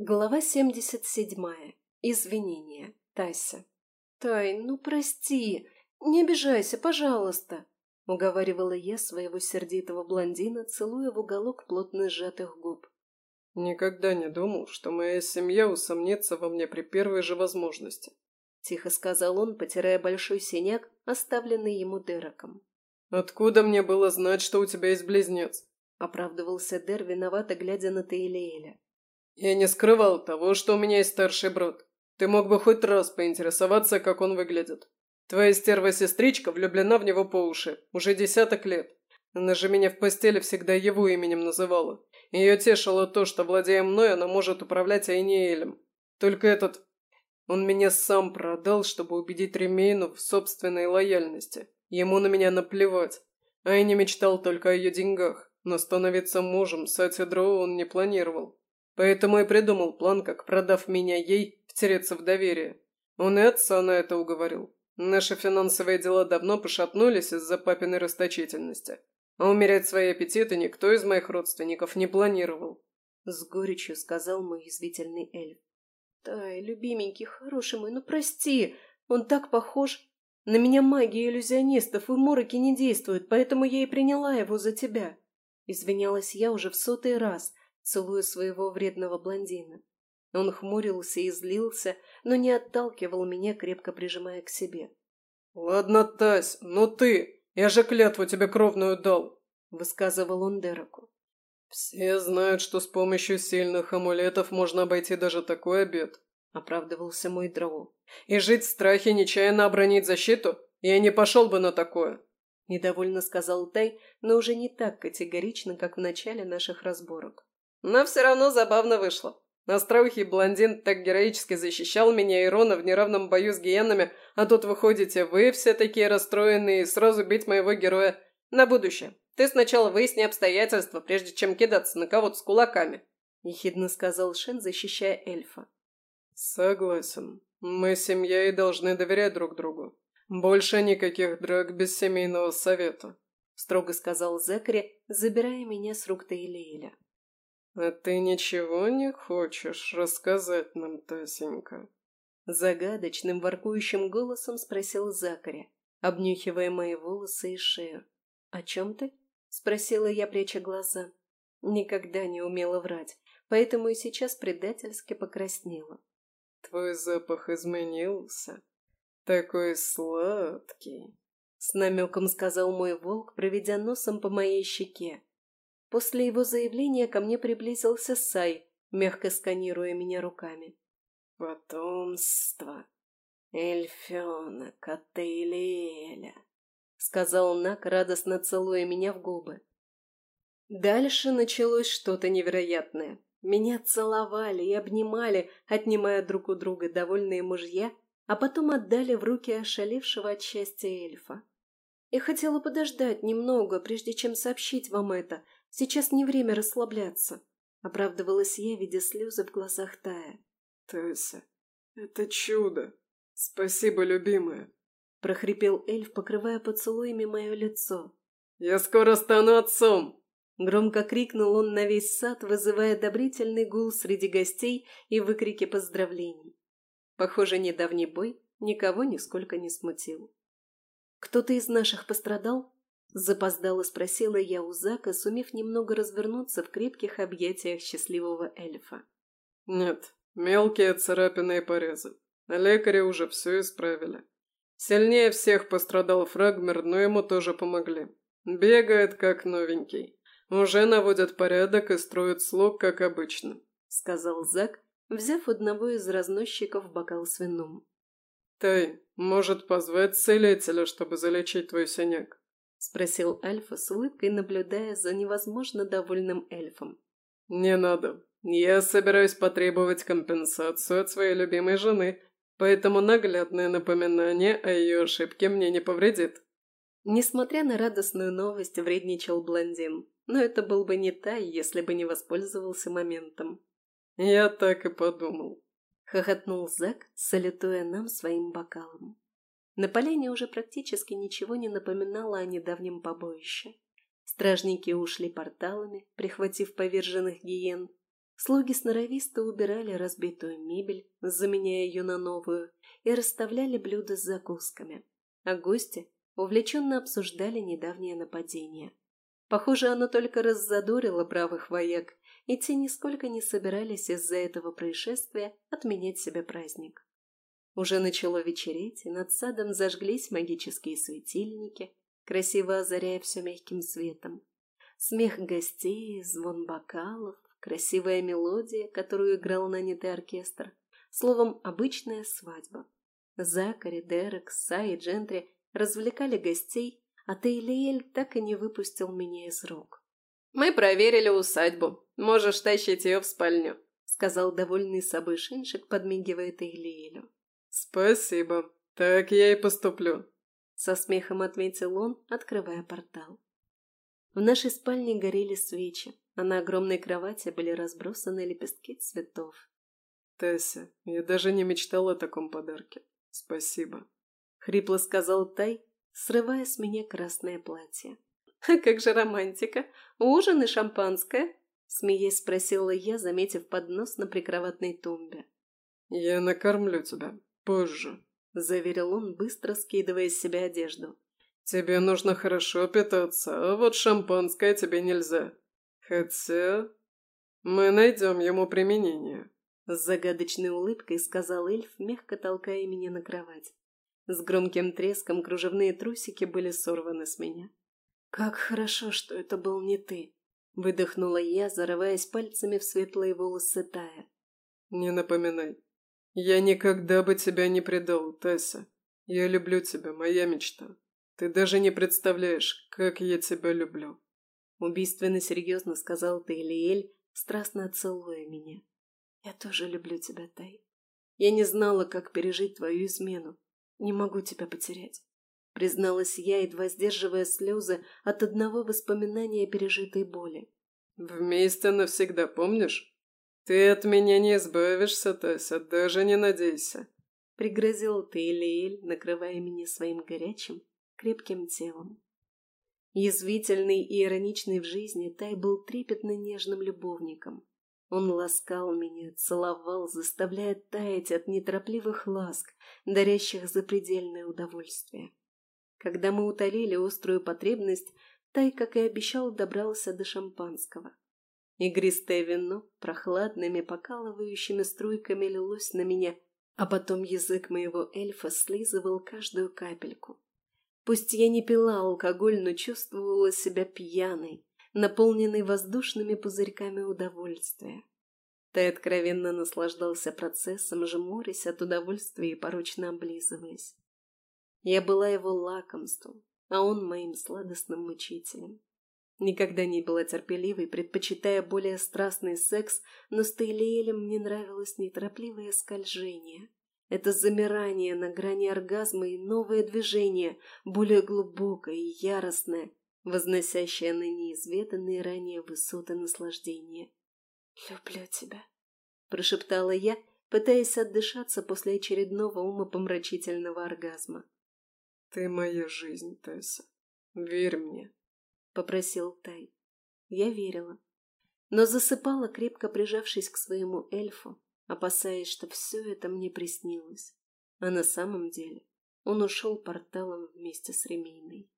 Глава 77. Извинения. Тася. «Тай, ну прости, не обижайся, пожалуйста», — уговаривала я своего сердитого блондина, целуя в уголок плотно сжатых губ. «Никогда не думал, что моя семья усомнится во мне при первой же возможности», — тихо сказал он, потирая большой синяк, оставленный ему Дереком. «Откуда мне было знать, что у тебя есть близнец?» — оправдывался Дер, виновато глядя на Таилеэля. «Я не скрывал того, что у меня есть старший брат. Ты мог бы хоть раз поинтересоваться, как он выглядит. Твоя стерва-сестричка влюблена в него по уши, уже десяток лет. Она же меня в постели всегда его именем называла. Ее тешило то, что, владея мной, она может управлять Айниэлем. Только этот... Он меня сам продал, чтобы убедить Ремейну в собственной лояльности. Ему на меня наплевать. Айни мечтал только о ее деньгах, но становиться мужем Сати Дроу он не планировал. Поэтому и придумал план, как, продав меня ей, втереться в доверие. Он и отца на это уговорил. Наши финансовые дела давно пошатнулись из-за папиной расточительности. А умерять свои аппетиты никто из моих родственников не планировал. С горечью сказал мой язвительный эльф. Тай, любименький, хороший мой, ну прости, он так похож. На меня магия иллюзионистов и мороки не действуют, поэтому я и приняла его за тебя. Извинялась я уже в сотый раз, целуя своего вредного блондина. Он хмурился и злился, но не отталкивал меня, крепко прижимая к себе. «Ладно, Тась, ну ты! Я же клятву тебе кровную дал!» — высказывал он Дереку. «Все знают, что с помощью сильных амулетов можно обойти даже такой обед», — оправдывался мой дроу. «И жить в страхе, нечаянно обронить защиту? Я не пошел бы на такое!» Недовольно сказал Тай, но уже не так категорично, как в начале наших разборок. Но все равно забавно вышло. Остроухий блондин так героически защищал меня и Рона в неравном бою с гиенами, а тут выходите вы все такие расстроенные и сразу бить моего героя. На будущее. Ты сначала выясни обстоятельства, прежде чем кидаться на кого-то с кулаками», — ехидно сказал Шен, защищая эльфа. «Согласен. Мы семья и должны доверять друг другу. Больше никаких драк без семейного совета», — строго сказал Зекари, забирая меня с рук Таилиэля. «А ты ничего не хочешь рассказать нам, Тасенька?» Загадочным воркующим голосом спросил Закаря, обнюхивая мои волосы и шею. «О чем ты?» — спросила я, пряча глаза. Никогда не умела врать, поэтому и сейчас предательски покраснела. «Твой запах изменился. Такой сладкий!» С намеком сказал мой волк, проведя носом по моей щеке. После его заявления ко мне приблизился Сай, мягко сканируя меня руками. «Потомство. Эльфенок от Эйлиэля», — сказал Нак, радостно целуя меня в губы. Дальше началось что-то невероятное. Меня целовали и обнимали, отнимая друг у друга довольные мужья, а потом отдали в руки ошалевшего от счастья эльфа. Я хотела подождать немного, прежде чем сообщить вам это, Сейчас не время расслабляться», — оправдывалась я, видя слезы в глазах Тая. «Тася, это чудо! Спасибо, любимая!» — прохрипел эльф, покрывая поцелуями мое лицо. «Я скоро стану отцом!» Громко крикнул он на весь сад, вызывая одобрительный гул среди гостей и выкрики поздравлений. Похоже, недавний бой никого нисколько не смутил. «Кто-то из наших пострадал?» Запоздало спросила я у Зака, сумев немного развернуться в крепких объятиях счастливого эльфа. «Нет, мелкие царапины и порезы. Лекари уже все исправили. Сильнее всех пострадал Фрагмер, но ему тоже помогли. Бегает как новенький. Уже наводят порядок и строят слуг, как обычно», — сказал Зак, взяв одного из разносчиков бокал с вином. «Тай, может позвать целителя, чтобы залечить твой синяк?» — спросил Альфа с улыбкой, наблюдая за невозможно довольным эльфом. «Не надо. Я собираюсь потребовать компенсацию от своей любимой жены, поэтому наглядное напоминание о ее ошибке мне не повредит». Несмотря на радостную новость, вредничал блондин, но это был бы не Тай, если бы не воспользовался моментом. «Я так и подумал», — хохотнул Зак, салютуя нам своим бокалом. На поляне уже практически ничего не напоминало о недавнем побоище. Стражники ушли порталами, прихватив поверженных гиен. Слуги сноровисто убирали разбитую мебель, заменяя ее на новую, и расставляли блюда с закусками. А гости увлеченно обсуждали недавнее нападение. Похоже, оно только раззадорило бравых вояк, и те нисколько не собирались из-за этого происшествия отменять себе праздник. Уже начало вечереть, и над садом зажглись магические светильники, красиво озаряя все мягким светом. Смех гостей, звон бокалов, красивая мелодия, которую играл нанятый оркестр. Словом, обычная свадьба. Закари, Дерек, Са и Джентри развлекали гостей, а Тейлиэль так и не выпустил меня из рук. «Мы проверили усадьбу. Можешь тащить ее в спальню», — сказал довольный собой Шиншик, подмигивая Тейлиэлю. «Спасибо. Так я и поступлю», — со смехом отметил он, открывая портал. В нашей спальне горели свечи, а на огромной кровати были разбросаны лепестки цветов. «Тесса, я даже не мечтал о таком подарке. Спасибо», — хрипло сказал Тай, срывая с меня красное платье. «А как же романтика? Ужин и шампанское?» — смеясь спросила я, заметив поднос на прикроватной тумбе. «Я накормлю тебя позже», — заверил он, быстро скидывая с себя одежду. «Тебе нужно хорошо питаться, а вот шампанское тебе нельзя. Хотя... мы найдем ему применение». С загадочной улыбкой сказал эльф, мягко толкая меня на кровать. С громким треском кружевные трусики были сорваны с меня. «Как хорошо, что это был не ты!» Выдохнула я, зарываясь пальцами в светлые волосы Тая. «Не напоминай. Я никогда бы тебя не предал, Тесса. Я люблю тебя, моя мечта. Ты даже не представляешь, как я тебя люблю». Убийственно серьезно сказал Тейлиэль, страстно целуя меня. «Я тоже люблю тебя, Тай. Я не знала, как пережить твою измену. Не могу тебя потерять призналась я, едва сдерживая слезы от одного воспоминания о пережитой боли. «Вместе навсегда, помнишь? Ты от меня не избавишься, Тася, даже не надейся», — пригрозил Тейлиэль, накрывая меня своим горячим, крепким телом. Язвительный и ироничный в жизни, Тай был трепетно нежным любовником. Он ласкал меня, целовал, заставляя таять от неторопливых ласк, дарящих запредельное удовольствие. Когда мы утолили острую потребность, Тай, как и обещал, добрался до шампанского. Игристое вино прохладными покалывающими струйками лилось на меня, а потом язык моего эльфа слизывал каждую капельку. Пусть я не пила алкоголь, но чувствовала себя пьяной, наполненной воздушными пузырьками удовольствия. Тай откровенно наслаждался процессом, жмурясь от удовольствия и порочно облизываясь. Я была его лакомством, а он моим сладостным мучителем. Никогда не была терпеливой, предпочитая более страстный секс, но с Тейлиэлем мне нравилось неторопливое скольжение. Это замирание на грани оргазма и новое движение, более глубокое и яростное, возносящее на неизведанные ранее высоты наслаждения. «Люблю тебя», — прошептала я, пытаясь отдышаться после очередного умопомрачительного оргазма. «Ты моя жизнь, Тесса. Верь мне», — попросил Тай. Я верила, но засыпала, крепко прижавшись к своему эльфу, опасаясь, что все это мне приснилось. А на самом деле он ушел порталом вместе с Ремейной.